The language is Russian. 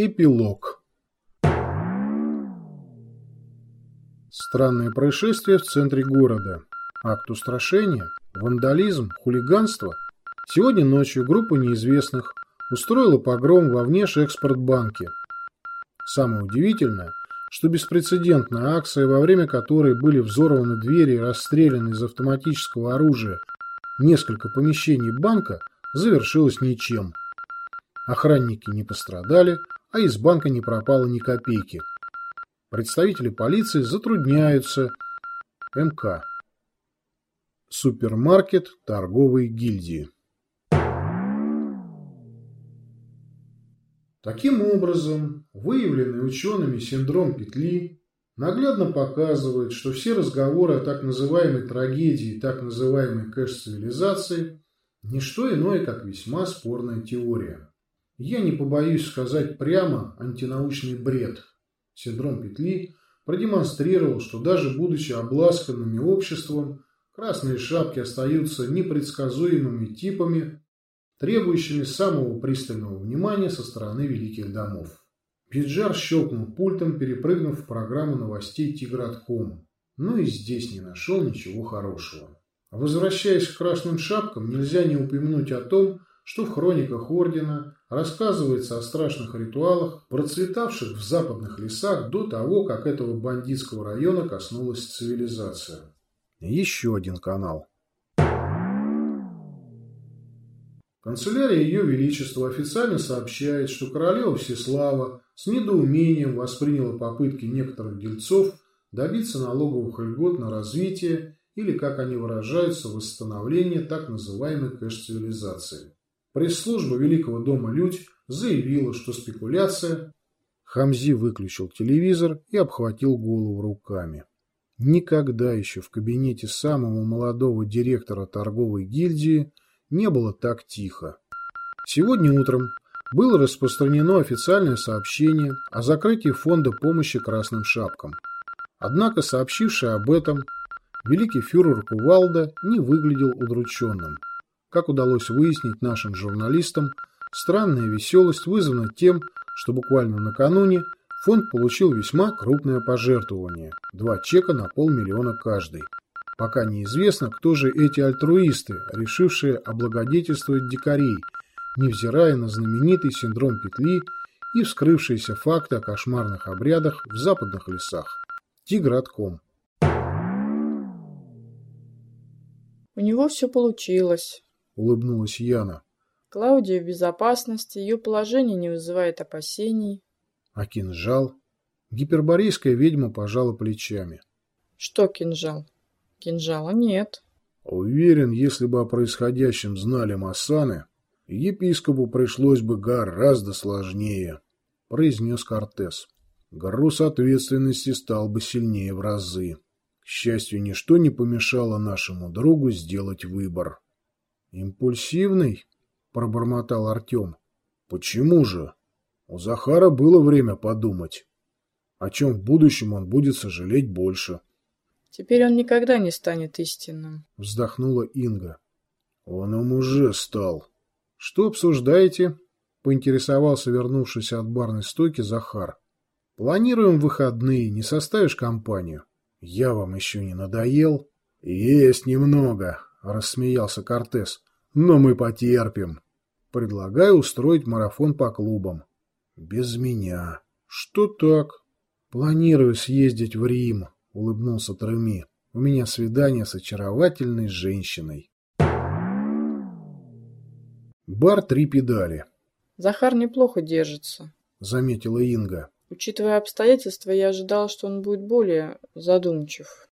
Эпилог Странное происшествие в центре города. Акт устрашения, вандализм, хулиганство. Сегодня ночью группа неизвестных устроила погром во внешэкспортбанке. Самое удивительное, что беспрецедентная акция, во время которой были взорваны двери и расстреляны из автоматического оружия несколько помещений банка, завершилась ничем. Охранники не пострадали, а из банка не пропало ни копейки. Представители полиции затрудняются. МК. Супермаркет торговой гильдии. Таким образом, выявленный учеными синдром петли наглядно показывает, что все разговоры о так называемой трагедии так называемой кэш-цивилизации – не что иное, как весьма спорная теория. Я не побоюсь сказать прямо антинаучный бред. Синдром петли продемонстрировал, что даже будучи обласканными обществом, красные шапки остаются непредсказуемыми типами, требующими самого пристального внимания со стороны великих домов. Пиджар щелкнул пультом, перепрыгнув в программу новостей Тигратком, но и здесь не нашел ничего хорошего. Возвращаясь к красным шапкам, нельзя не упомянуть о том, что в хрониках Ордена рассказывается о страшных ритуалах, процветавших в западных лесах до того, как этого бандитского района коснулась цивилизация. Еще один канал. Канцелярия Ее Величества официально сообщает, что королева Всеслава с недоумением восприняла попытки некоторых дельцов добиться налоговых льгот на развитие или, как они выражаются, восстановление так называемой кэш-цивилизации. Пресс-служба Великого дома «Людь» заявила, что спекуляция... Хамзи выключил телевизор и обхватил голову руками. Никогда еще в кабинете самого молодого директора торговой гильдии не было так тихо. Сегодня утром было распространено официальное сообщение о закрытии фонда помощи красным шапкам. Однако сообщивший об этом великий фюрер Кувалда не выглядел удрученным. Как удалось выяснить нашим журналистам, странная веселость вызвана тем, что буквально накануне фонд получил весьма крупное пожертвование – два чека на полмиллиона каждый. Пока неизвестно, кто же эти альтруисты, решившие облагодетельствовать дикарей, невзирая на знаменитый синдром петли и вскрывшиеся факты о кошмарных обрядах в западных лесах. Тигратком. У него все получилось улыбнулась Яна. Клаудия в безопасности, ее положение не вызывает опасений. А кинжал? Гиперборейская ведьма пожала плечами. Что кинжал? Кинжала нет. Уверен, если бы о происходящем знали Массаны, епископу пришлось бы гораздо сложнее, произнес Кортес. Груз ответственности стал бы сильнее в разы. К счастью, ничто не помешало нашему другу сделать выбор. «Импульсивный?» – пробормотал Артем. «Почему же? У Захара было время подумать, о чем в будущем он будет сожалеть больше». «Теперь он никогда не станет истинным», – вздохнула Инга. «Он им уже стал». «Что обсуждаете?» – поинтересовался вернувшийся от барной стойки Захар. «Планируем выходные, не составишь компанию?» «Я вам еще не надоел?» «Есть немного», — рассмеялся Кортес. «Но мы потерпим. Предлагаю устроить марафон по клубам». «Без меня». «Что так?» «Планирую съездить в Рим», — улыбнулся Треми. «У меня свидание с очаровательной женщиной». Бар «Три педали». «Захар неплохо держится», — заметила Инга. «Учитывая обстоятельства, я ожидал, что он будет более задумчив».